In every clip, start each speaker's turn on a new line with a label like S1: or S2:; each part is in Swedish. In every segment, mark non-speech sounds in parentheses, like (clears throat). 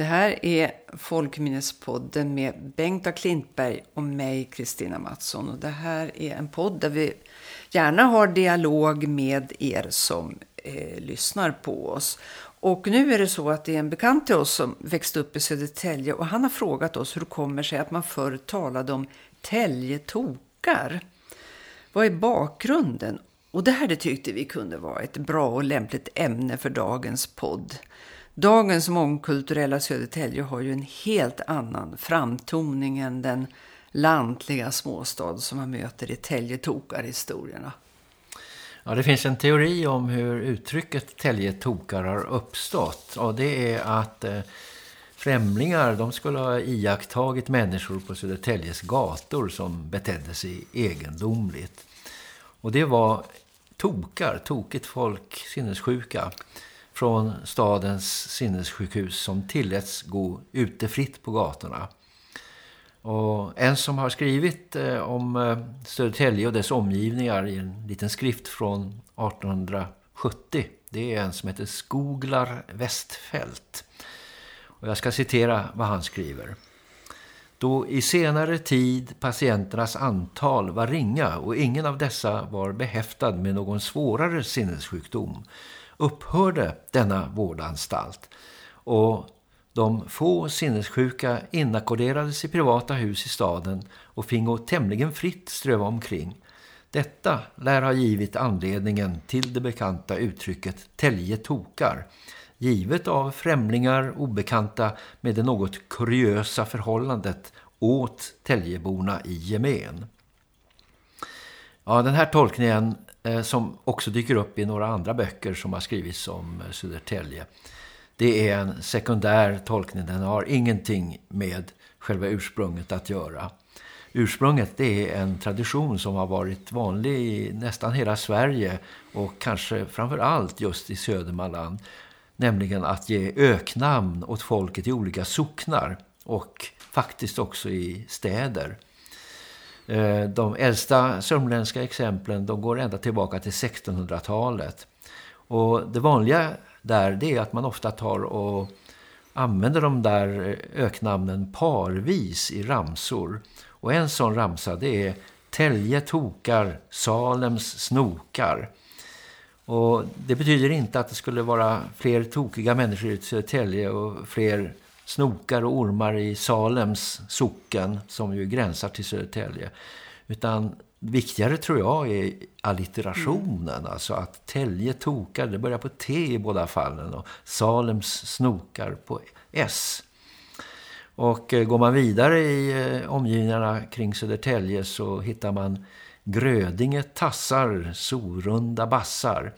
S1: Det här är Folkminnespodden med Bengt A. Klintberg och mig, Kristina Mattsson. Och det här är en podd där vi gärna har dialog med er som eh, lyssnar på oss. Och nu är det så att det är en bekant till oss som växte upp i Södertälje och han har frågat oss hur det kommer sig att man förr talade om täljetokar. Vad är bakgrunden? Och det här det tyckte vi kunde vara ett bra och lämpligt ämne för dagens podd. Dagens mångkulturella Södertälje har ju en helt annan framtoning än den lantliga småstad som man möter i Täljetokar-historierna.
S2: Ja, det finns en teori om hur uttrycket Täljetokar har uppstått. Och det är att eh, främlingar de skulle ha iakttagit människor på Södertäljes gator som betedde sig egendomligt. Och det var tokar, tokigt folk, sinnessjuka från stadens sinnessjukhus som tilläts gå ute fritt på gatorna. Och en som har skrivit eh, om eh, Södertälje och dess omgivningar i en liten skrift från 1870 det är en som heter Skoglar Westfält. Och jag ska citera vad han skriver. Då i senare tid patienternas antal var ringa och ingen av dessa var behäftad med någon svårare sinnessjukdom upphörde denna vårdanstalt och de få sinnessjuka inackorderades i privata hus i staden och fingo tämligen fritt ströva omkring. Detta lär ha givit anledningen till det bekanta uttrycket tälje tokar, givet av främlingar obekanta med det något kuriösa förhållandet åt täljeborna i gemen. Ja, den här tolkningen Eh, som också dyker upp i några andra böcker som har skrivits om eh, Södertälje. Det är en sekundär tolkning, den har ingenting med själva ursprunget att göra. Ursprunget det är en tradition som har varit vanlig i nästan hela Sverige och kanske framförallt just i Södermanland. Nämligen att ge öknamn åt folket i olika socknar och faktiskt också i städer. Eh, de äldsta sörmländska exemplen de går ända tillbaka till 1600-talet. Och det vanliga där det är att man ofta tar och använder de där eh, öknamnen parvis i ramsor. Och en sån ramsa det är Tälje tokar, Salems snokar. Och det betyder inte att det skulle vara fler tokiga människor i Södertälje och fler snokar och ormar i Salems socken som ju gränsar till Södertälje. Utan viktigare tror jag är allitterationen. Mm. Alltså att Tälje tokar, det börjar på T i båda fallen. Och Salems snokar på S. Och eh, går man vidare i eh, omgivningarna kring Södertälje så hittar man Grödinge tassar, Sorunda bassar.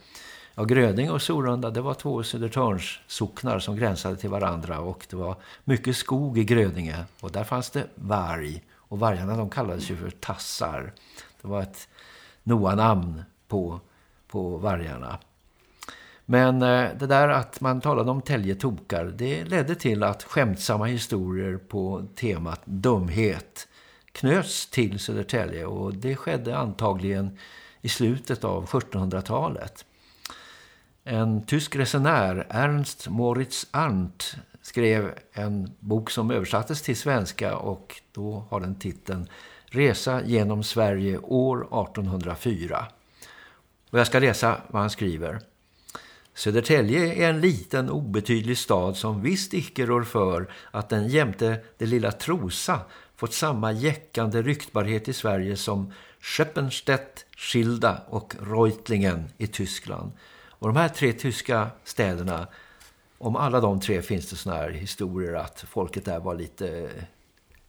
S2: Ja, Gröding och Sorunda det var två Södertörns socknar som gränsade till varandra och det var mycket skog i Grödinge och där fanns det varg och vargarna de kallades ju för tassar. Det var ett Noa-namn på, på vargarna. Men eh, det där att man talade om täljetokar det ledde till att skämtsamma historier på temat dumhet knöts till Södertälje och det skedde antagligen i slutet av 1700-talet. En tysk resenär, Ernst Moritz Arndt, skrev en bok som översattes till svenska och då har den titeln Resa genom Sverige år 1804. Och jag ska läsa vad han skriver. Södertälje är en liten obetydlig stad som visst icke rår för att den jämte det lilla Trosa fått samma jäckande ryktbarhet i Sverige som Schöppenstedt, Schilda och Reutlingen i Tyskland. Och de här tre tyska städerna, om alla de tre finns det såna här historier att folket där var lite,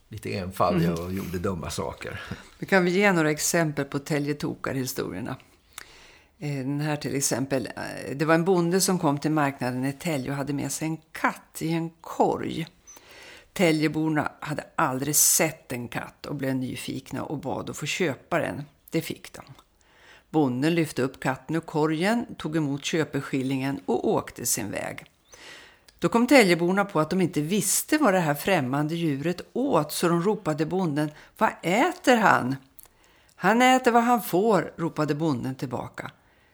S2: lite enfaldiga mm. och gjorde dumma saker.
S1: Vi kan vi ge några exempel på Täljetokar-historierna. Eh, den här till exempel, eh, det var en bonde som kom till marknaden i Tälje och hade med sig en katt i en korg. Täljeborna hade aldrig sett en katt och blev nyfikna och bad att få köpa den. Det fick de. Bonden lyfte upp katten ur korgen, tog emot köpeskillingen och åkte sin väg. Då kom täljeborna på att de inte visste vad det här främmande djuret åt så de ropade bonden, vad äter han? Han äter vad han får, ropade bonden tillbaka.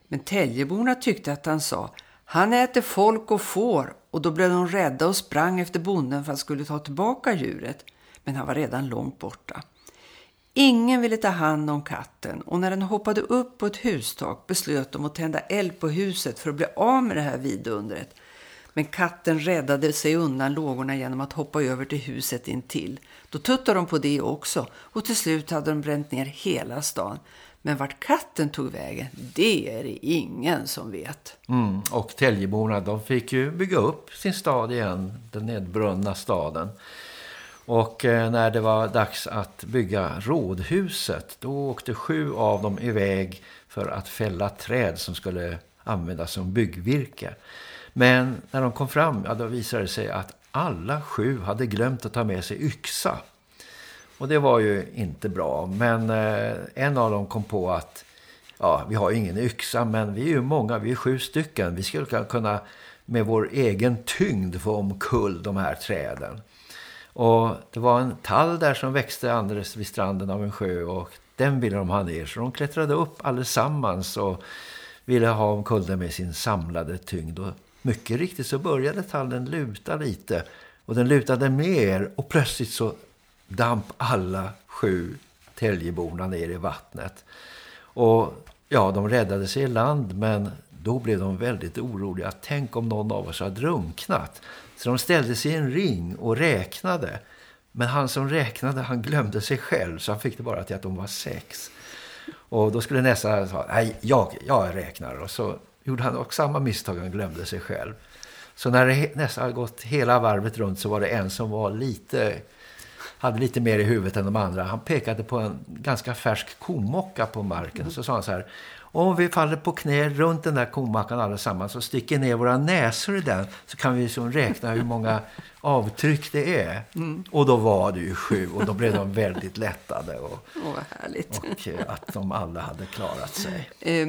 S1: Men täljeborna tyckte att han sa, han äter folk och får och då blev de rädda och sprang efter bonden för att skulle ta tillbaka djuret. Men han var redan långt borta. Ingen ville ta hand om katten och när den hoppade upp på ett hustak beslöt de att tända eld på huset för att bli av med det här vidundret. Men katten räddade sig undan lågorna genom att hoppa över till huset intill. Då tuttade de på det också och till slut hade de bränt ner hela stan. Men vart katten tog vägen, det är det ingen som vet.
S2: Mm, och Täljeborna de fick ju bygga upp sin stad igen, den nedbrunna staden. Och eh, när det var dags att bygga rådhuset då åkte sju av dem iväg för att fälla träd som skulle användas som byggvirke. Men när de kom fram ja, då visade det sig att alla sju hade glömt att ta med sig yxa. Och det var ju inte bra. Men eh, en av dem kom på att ja, vi har ingen yxa men vi är ju många, vi är sju stycken. Vi skulle kunna med vår egen tyngd få omkull de här träden. Och det var en tall där som växte alldeles vid stranden av en sjö och den ville de ha ner. Så de klättrade upp allesammans och ville ha omkull den med sin samlade tyngd. Och mycket riktigt så började tallen luta lite och den lutade mer och plötsligt så damp alla sju täljeborna ner i vattnet. Och ja, de räddade sig i land men då blev de väldigt oroliga. Tänk om någon av oss har drunknat. Så de ställde sig i en ring och räknade. Men han som räknade, han glömde sig själv så han fick det bara till att de var sex. Och då skulle nästa säga, nej jag, jag räknar. Och så gjorde han också samma misstag, han glömde sig själv. Så när det nästan gått hela varvet runt så var det en som var lite hade lite mer i huvudet än de andra. Han pekade på en ganska färsk komocka på marken. Så sa han så här, om vi faller på knä runt den där komackan allesammans och sticker ner våra näsor i den så kan vi liksom räkna hur många avtryck det är. Mm. Och då var det ju sju och då blev de väldigt lättade. Och,
S1: oh, härligt.
S2: Och eh, att de alla hade klarat sig.
S1: Eh,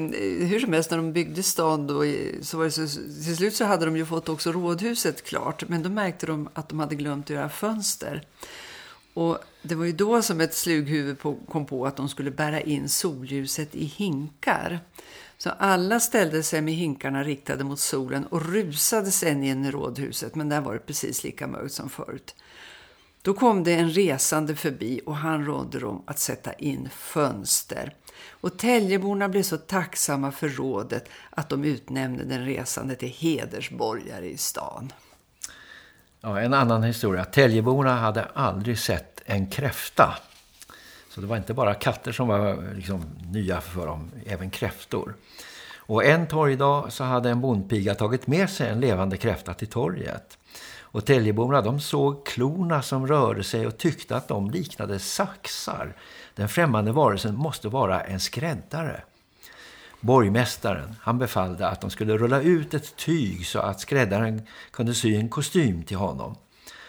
S1: hur som helst, när de byggde stan då, så var det så, till slut så hade de ju fått också rådhuset klart. Men då märkte de att de hade glömt att göra fönster. Och det var ju då som ett slughuvud på, kom på att de skulle bära in solljuset i hinkar. Så alla ställde sig med hinkarna riktade mot solen och rusade sen in i rådhuset. Men där var det precis lika mörkt som förut. Då kom det en resande förbi och han rådde dem att sätta in fönster. Och Täljeborna blev så tacksamma för rådet att de utnämnde den resande till hedersborgare i stan.
S2: Ja, en annan historia. Täljeborna hade aldrig sett en kräfta. Så det var inte bara katter som var liksom nya för dem, även kräftor. Och en torgdag så hade en bondpiga tagit med sig en levande kräfta till torget. Och Täljeborna de såg klorna som rörde sig och tyckte att de liknade saxar. Den främmande varelsen måste vara en skräddare. Borgmästaren han befallde att de skulle rulla ut ett tyg så att skräddaren kunde sy en kostym till honom.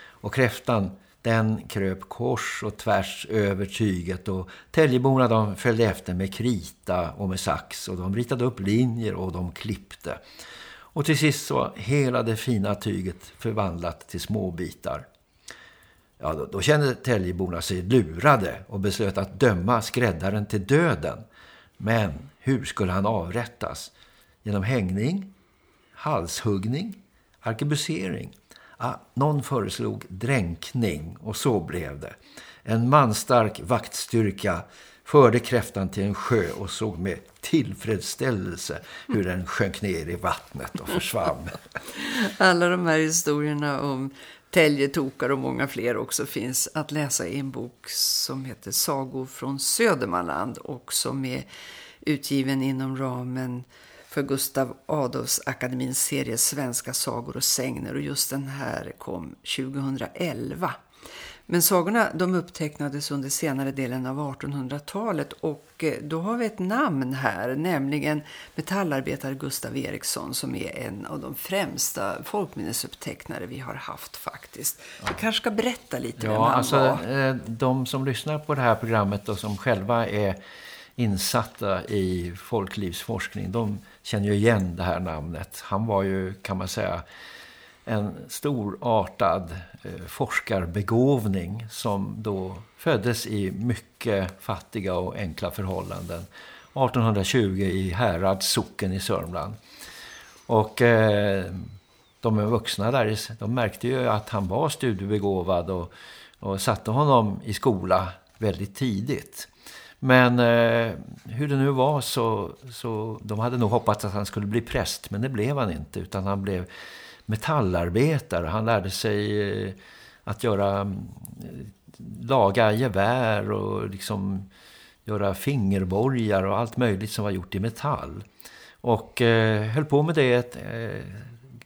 S2: Och kräftan den kröp kors och tvärs över tyget och täljeborna de följde efter med krita och med sax och de ritade upp linjer och de klippte. Och till sist så hela det fina tyget förvandlat till små bitar. Ja, då, då kände täljeborna sig lurade och beslöt att döma skräddaren till döden. Men hur skulle han avrättas? Genom hängning, halshuggning, arkebusering? Ah, någon föreslog dränkning och så blev det. En manstark vaktstyrka förde kräftan till en sjö och såg med tillfredsställelse hur den sjönk ner i vattnet och försvann. (laughs)
S1: Alla de här historierna om täljetokar och många fler också finns att läsa i en bok som heter Sagor från Södermanland och som är utgiven inom ramen för Gustav Adolfs akademins serie Svenska sagor och sägner och just den här kom 2011. Men sagorna de upptecknades under senare delen av 1800-talet och eh, då har vi ett namn här, nämligen metallarbetare Gustav Eriksson som är en av de främsta folkminnesupptecknare vi har haft faktiskt. Ja. Du kanske ska berätta lite
S2: ja,
S1: vem han
S2: alltså,
S1: var.
S2: Eh, de som lyssnar på det här programmet och som själva är insatta i folklivsforskning, de känner ju igen det här namnet. Han var ju, kan man säga, en storartad eh, forskarbegåvning som då föddes i mycket fattiga och enkla förhållanden. 1820 i Härads socken i Sörmland. Och eh, de vuxna där, de märkte ju att han var studiebegåvad och, och satte honom i skola väldigt tidigt. Men eh, hur det nu var så, så de hade nog hoppats att han skulle bli präst men det blev han inte utan han blev metallarbetare. Han lärde sig eh, att göra mm, laga gevär och liksom göra fingerborgar och allt möjligt som var gjort i metall. Och eh, höll på med det ett, eh,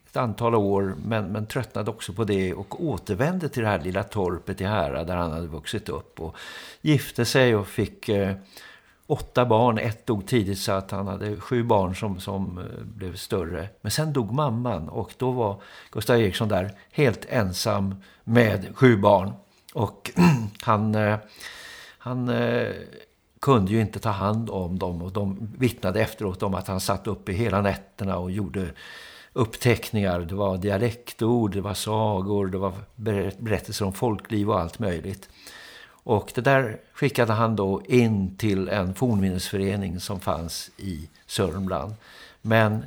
S2: ett antal år men, men tröttnade också på det och återvände till det här lilla torpet i Hära där han hade vuxit upp och gifte sig och fick eh, åtta barn. Ett dog tidigt så att han hade sju barn som, som eh, blev större. Men sen dog mamman och då var Gustav Eriksson där helt ensam med sju barn. Och (clears throat) han, eh, han eh, kunde ju inte ta hand om dem och de vittnade efteråt om att han satt uppe hela nätterna och gjorde uppteckningar. Det var dialektord, det var sagor, det var berättelser om folkliv och allt möjligt. Och det där skickade han då in till en fornminnesförening som fanns i Sörmland. Men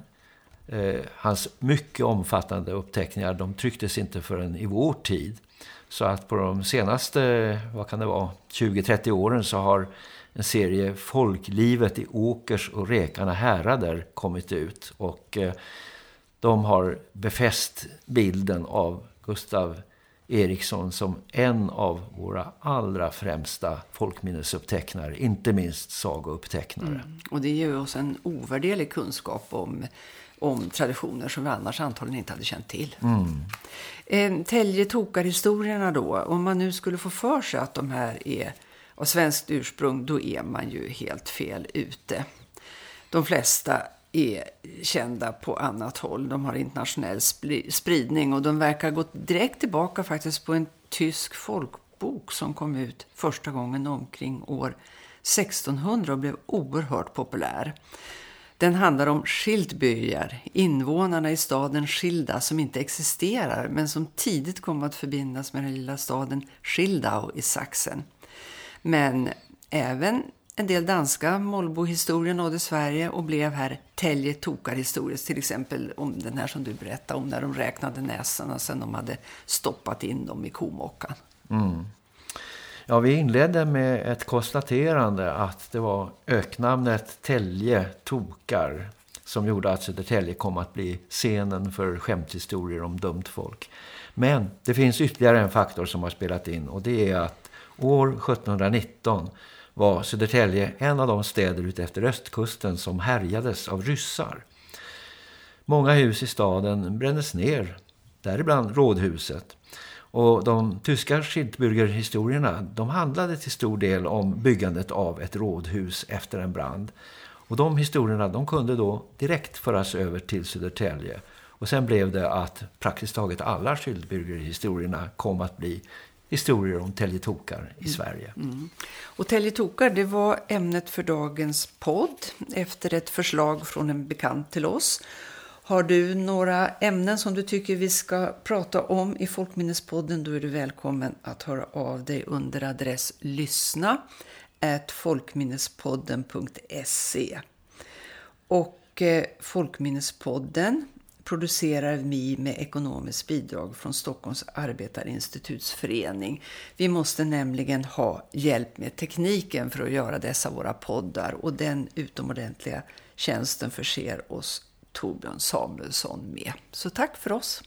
S2: eh, hans mycket omfattande uppteckningar de trycktes inte förrän i vår tid. Så att på de senaste, vad kan det vara, 20-30 åren så har en serie Folklivet i Åkers och Rekarna härader kommit ut. Och eh, de har befäst bilden av Gustav Eriksson som en av våra allra främsta folkminnesupptecknare, inte minst sagoupptecknare. Mm.
S1: Och det ger oss en ovärderlig kunskap om, om traditioner som vi annars antagligen inte hade känt till. Mm. Eh, Tälje Tokar-historierna då, om man nu skulle få för sig att de här är av svenskt ursprung, då är man ju helt fel ute. De flesta är kända på annat håll. De har internationell spridning och de verkar gå direkt tillbaka faktiskt på en tysk folkbok som kom ut första gången omkring år 1600 och blev oerhört populär. Den handlar om Schildbyar, invånarna i staden Schilda som inte existerar men som tidigt kom att förbindas med den lilla staden Schildau i Sachsen. Men även en del danska Molbohistorier nådde Sverige och blev här Tälje tokar historiskt. Till exempel om den här som du berättade om när de räknade näsarna sen de hade stoppat in dem i komockan. Mm.
S2: Ja, vi inledde med ett konstaterande att det var öknamnet Tälje tokar som gjorde att Södertälje kom att bli scenen för skämthistorier om dumt folk. Men det finns ytterligare en faktor som har spelat in och det är att år 1719 var Södertälje en av de städer utefter östkusten som härjades av ryssar. Många hus i staden brändes ner, däribland rådhuset. Och de tyska Schildbürger-historierna de handlade till stor del om byggandet av ett rådhus efter en brand. Och de historierna de kunde då direkt föras över till Södertälje. Och sen blev det att praktiskt taget alla Schildbürger-historierna kom att bli historier om täljetokar i mm. Sverige. Mm.
S1: Och täljetokar det var ämnet för dagens podd efter ett förslag från en bekant till oss. Har du några ämnen som du tycker vi ska prata om i Folkminnespodden då är du välkommen att höra av dig under adress lyssna folkminnespodden.se och eh, Folkminnespodden producerar vi med ekonomiskt bidrag från Stockholms arbetarinstitutsförening. Vi måste nämligen ha hjälp med tekniken för att göra dessa våra poddar och den utomordentliga tjänsten förser oss Torbjörn Samuelsson med. Så tack för oss!